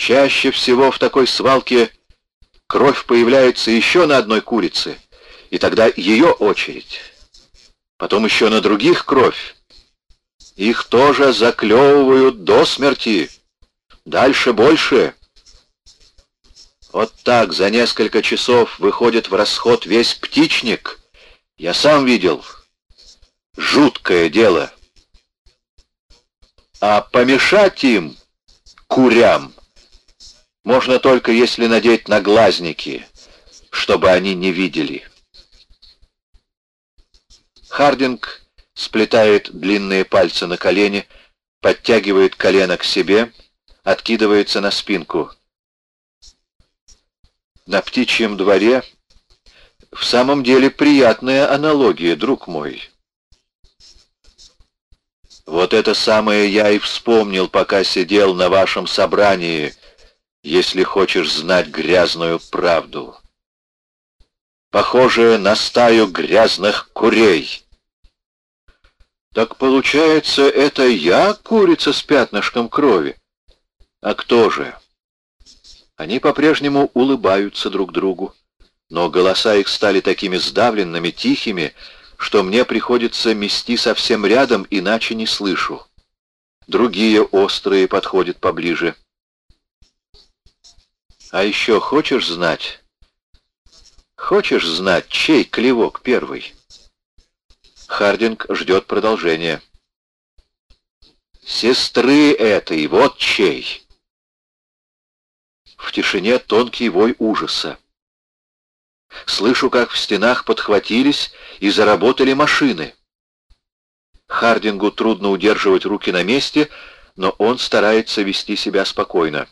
Чаще всего в такой свалке кровь появляется еще на одной курице, и тогда ее очередь. Потом еще на других кровь. Их тоже заклевывают до смерти. Дальше больше. Вот так за несколько часов выходит в расход весь птичник. Я сам видел. Жуткое дело. А помешать им, курям, можно только если надеть наглазники, чтобы они не видели. Хардинг сплетает длинные пальцы на колени, подтягивает колено к себе, откидывается на спинку. На птичьем дворе в самом деле приятная аналогия, друг мой. Вот это самое я и вспомнил, пока сидел на вашем собрании, если хочешь знать грязную правду. Похоже на стаю грязных курей. Так получается, это я курица с пятнышком крови? А кто же? Они по-прежнему улыбаются друг другу, но голоса их стали такими сдавленными, тихими, что мне приходится мести совсем рядом, иначе не слышу. Другие острые подходят поближе. А еще хочешь знать? Хочешь знать, чей клевок первый? Хардинг ждет продолжения. Сестры этой, вот чей. В тишине тонкий вой ужаса. Слышу, как в стенах подхватились и заработали машины. Хардингу трудно удерживать руки на месте, но он старается вести себя спокойно.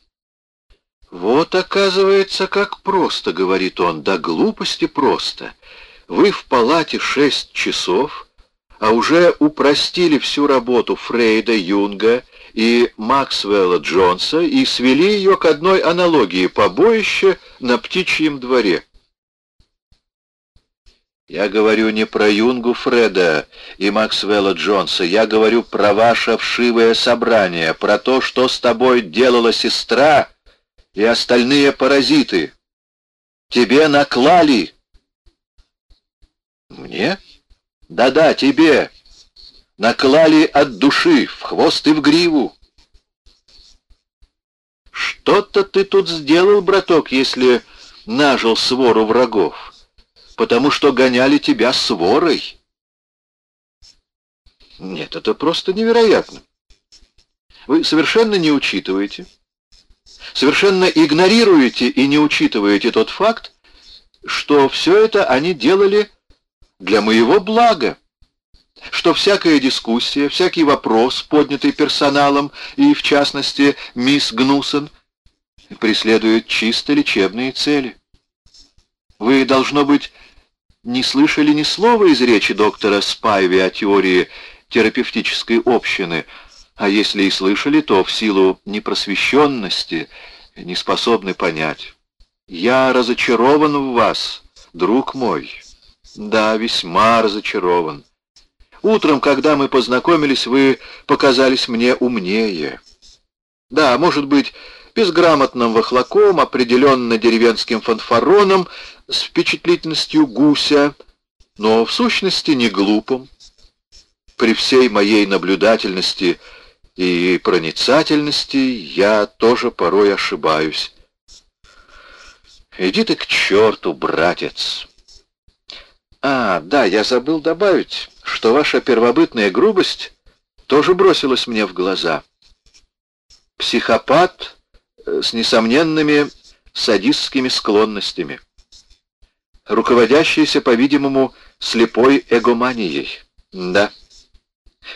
«Вот, оказывается, как просто», — говорит он, — «да глупости просто. Вы в палате шесть часов, а уже упростили всю работу Фрейда, Юнга и Максвелла Джонса и свели ее к одной аналогии — побоище на птичьем дворе». Я говорю не про Юнгу Фреда и Максвелла Джонса, я говорю про ваше вшивое собрание, про то, что с тобой делала сестра и остальные паразиты. Тебе наклали. Мне? Да-да, тебе. Наклали от души, в хвост и в гриву. Что-то ты тут сделал, браток, если нажил свору врагов потому что гоняли тебя с ворой. Нет, это просто невероятно. Вы совершенно не учитываете, совершенно игнорируете и не учитываете тот факт, что все это они делали для моего блага, что всякая дискуссия, всякий вопрос, поднятый персоналом и, в частности, мисс Гнусон, преследует чисто лечебные цели. Вы, должно быть, не слышали ни слова из речи доктора Спайви о теории терапевтической общины, а если и слышали, то в силу непросвещенности не способны понять. Я разочарован в вас, друг мой. Да, весьма разочарован. Утром, когда мы познакомились, вы показались мне умнее. Да, может быть, безграмотным вахлаком, определенно деревенским фанфароном, с впечатлительностью гуся, но в сущности не глупым. При всей моей наблюдательности и проницательности я тоже порой ошибаюсь. Иди ты к черту, братец. А, да, я забыл добавить, что ваша первобытная грубость тоже бросилась мне в глаза. Психопат с несомненными садистскими склонностями, руководящийся, по-видимому, слепой эгоманией. Да.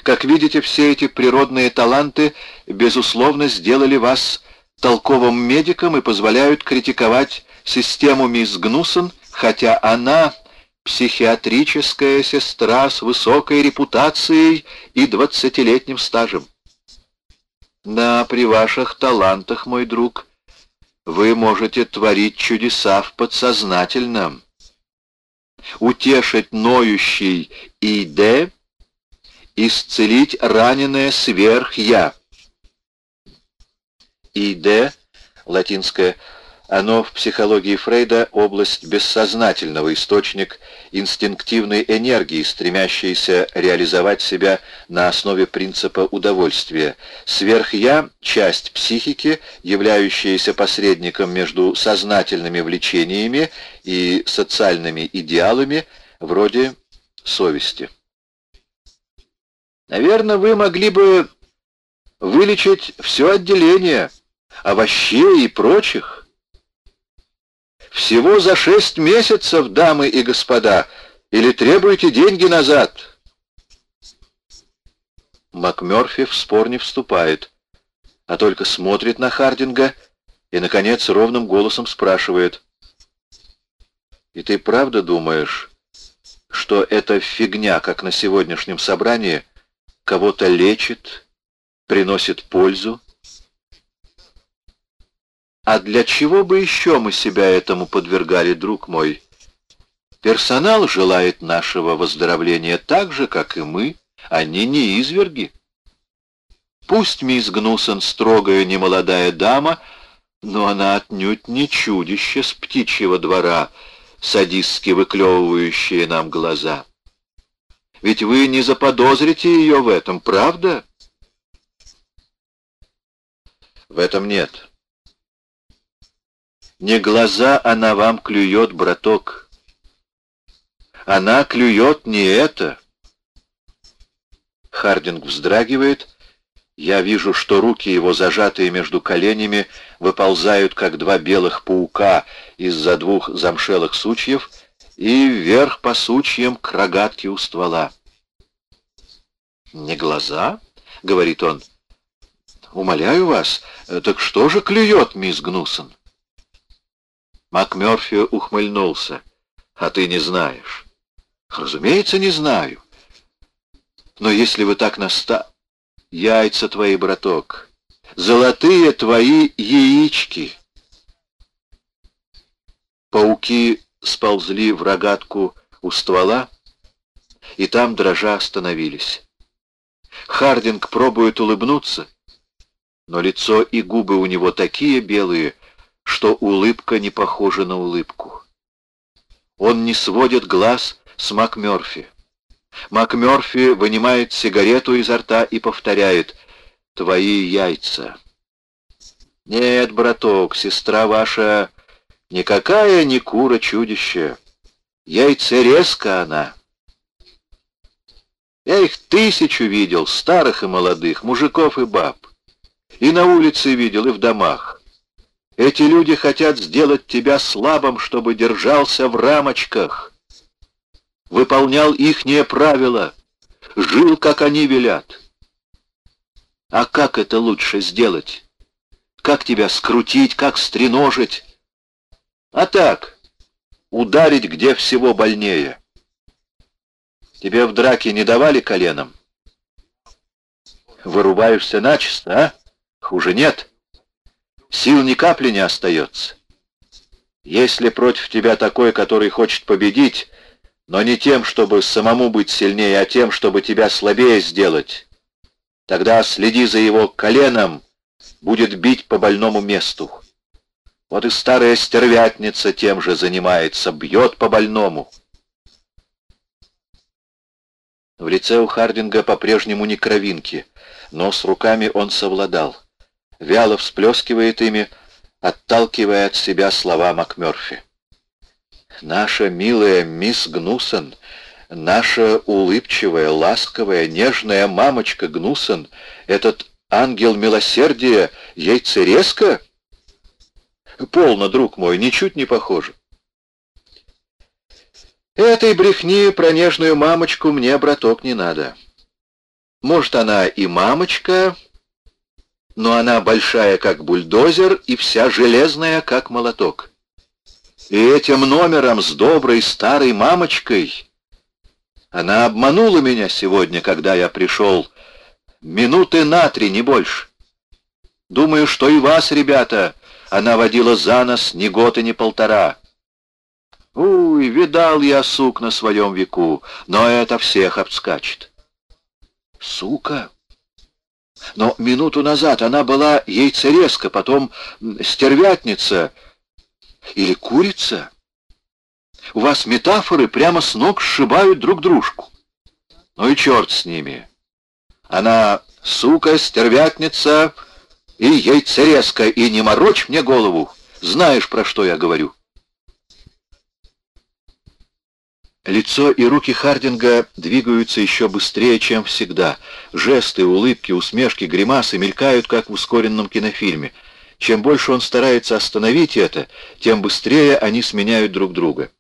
Как видите, все эти природные таланты, безусловно, сделали вас толковым медиком и позволяют критиковать систему мисс Гнусон, хотя она психиатрическая сестра с высокой репутацией и двадцатилетним стажем. Да, при ваших талантах, мой друг, вы можете творить чудеса в подсознательном. Утешить ноющий ИД, исцелить раненое сверх-я. ИД латинское оно в психологии Фрейда область бессознательного, источник инстинктивной энергии, стремящейся реализовать себя на основе принципа удовольствия. Сверх-я — часть психики, являющаяся посредником между сознательными влечениями и социальными идеалами, вроде совести. Наверное, вы могли бы вылечить все отделение овощей и прочих, всего за шесть месяцев, дамы и господа, или требуете деньги назад?» МакМёрфи в спор не вступает, а только смотрит на Хардинга и, наконец, ровным голосом спрашивает. «И ты правда думаешь, что эта фигня, как на сегодняшнем собрании, кого-то лечит, приносит пользу?» А для чего бы еще мы себя этому подвергали, друг мой? Персонал желает нашего выздоровления так же, как и мы. Они не изверги. Пусть мисс Гнусон строгая немолодая дама, но она отнюдь не чудище с птичьего двора, садистски выклевывающее нам глаза. Ведь вы не заподозрите ее в этом, правда? В этом нет. Не глаза она вам клюет, браток. Она клюет не это. Хардинг вздрагивает. Я вижу, что руки его, зажатые между коленями, выползают, как два белых паука из-за двух замшелых сучьев, и вверх по сучьям к рогатке у ствола. «Не глаза?» — говорит он. «Умоляю вас, так что же клюет, мисс Гнусон?» МакМёрфи ухмыльнулся. «А ты не знаешь». «Разумеется, не знаю. Но если вы так наста... Яйца твои, браток, золотые твои яички». Пауки сползли в рогатку у ствола, и там, дрожа, остановились. Хардинг пробует улыбнуться, но лицо и губы у него такие белые, что улыбка не похожа на улыбку. Он не сводит глаз с МакМёрфи. МакМёрфи вынимает сигарету изо рта и повторяет «Твои яйца». «Нет, браток, сестра ваша никакая не кура-чудище. Яйцерезка она». Я их тысячу видел, старых и молодых, мужиков и баб. И на улице видел, и в домах. Эти люди хотят сделать тебя слабым, чтобы держался в рамочках, выполнял ихние правила, жил, как они велят. А как это лучше сделать? Как тебя скрутить, как стреножить? А так, ударить где всего больнее. Тебе в драке не давали коленом? Вырубаешься начисто, а? Хуже нет. — Сил ни капли не остается. Если против тебя такой, который хочет победить, но не тем, чтобы самому быть сильнее, а тем, чтобы тебя слабее сделать, тогда следи за его коленом, будет бить по больному месту. Вот и старая стервятница тем же занимается, бьет по больному. В лице у Хардинга по-прежнему не кровинки, но с руками он совладал вяло всплескивает ими, отталкивая от себя слова МакМёрфи. «Наша милая мисс Гнусон, наша улыбчивая, ласковая, нежная мамочка Гнусон, этот ангел милосердия, яйцерезка?» «Полно, друг мой, ничуть не похоже». «Этой брехни про нежную мамочку мне, браток, не надо. Может, она и мамочка, но она большая, как бульдозер, и вся железная, как молоток. И этим номером с доброй старой мамочкой она обманула меня сегодня, когда я пришел. Минуты на три, не больше. Думаю, что и вас, ребята, она водила за нос ни год и ни полтора. Уй, видал я сук на своем веку, но это всех обскачет. Сука? Но минуту назад она была яйцерезка, потом стервятница или курица. У вас метафоры прямо с ног сшибают друг дружку. Ну и черт с ними. Она сука, стервятница и яйцерезка, и не морочь мне голову. Знаешь, про что я говорю. Лицо и руки Хардинга двигаются еще быстрее, чем всегда. Жесты, улыбки, усмешки, гримасы мелькают, как в ускоренном кинофильме. Чем больше он старается остановить это, тем быстрее они сменяют друг друга.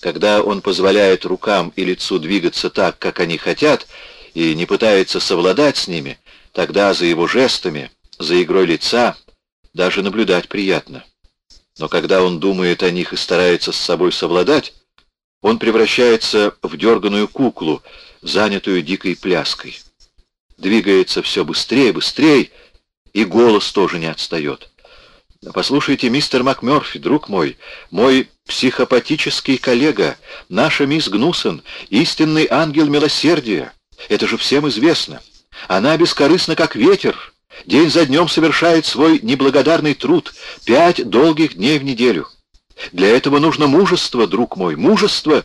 Когда он позволяет рукам и лицу двигаться так, как они хотят, и не пытается совладать с ними, тогда за его жестами, за игрой лица даже наблюдать приятно. Но когда он думает о них и старается с собой совладать, он превращается в дерганую куклу, занятую дикой пляской. Двигается все быстрее, быстрее, и голос тоже не отстает. Послушайте, мистер МакМёрфи, друг мой, мой психопатический коллега, наша мисс Гнусон, истинный ангел милосердия. Это же всем известно. Она бескорыстна, как ветер. День за днем совершает свой неблагодарный труд. Пять долгих дней в неделю. Для этого нужно мужество, друг мой, мужество.